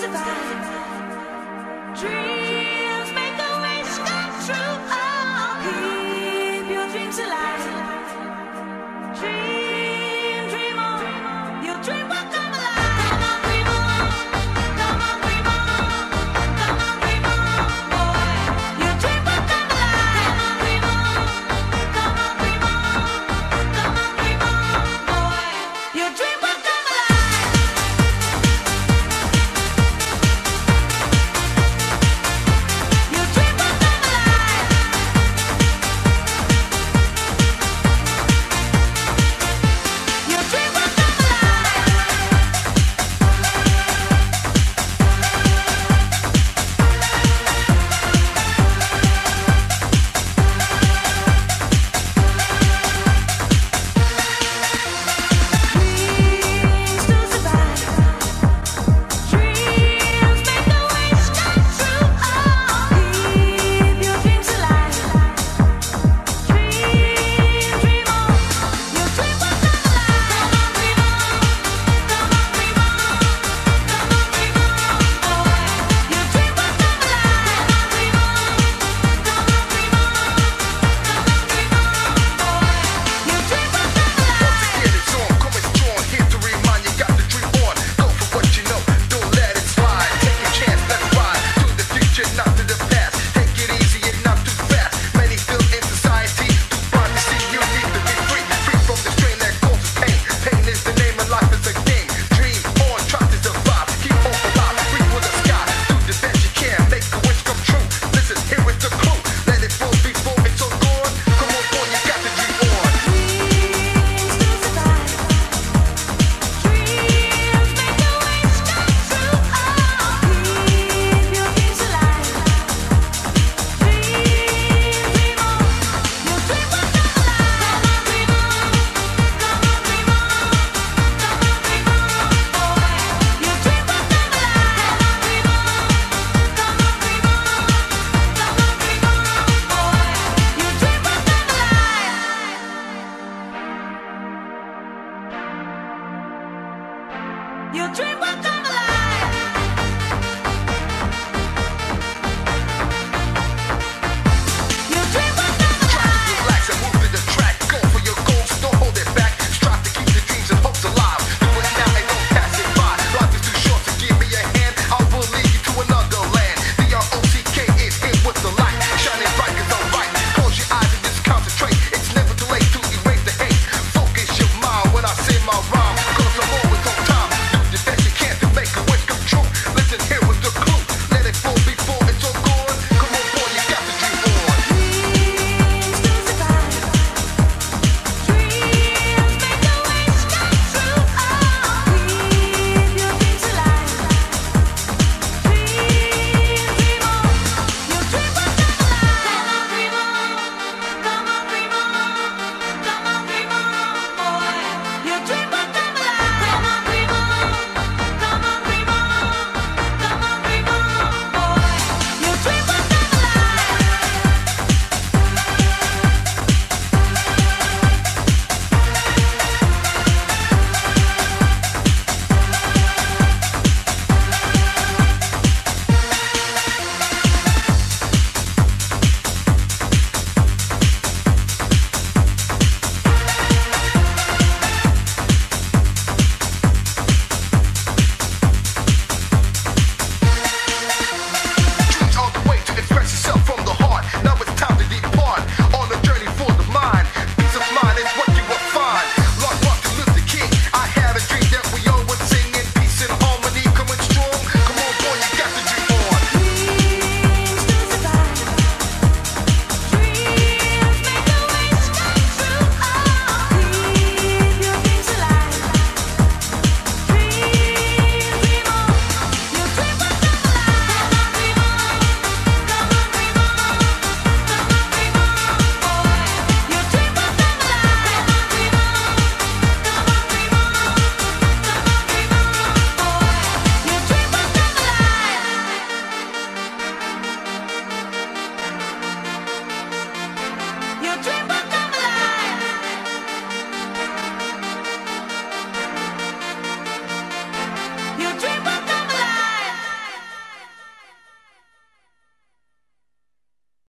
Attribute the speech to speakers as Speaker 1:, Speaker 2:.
Speaker 1: survive. Dream.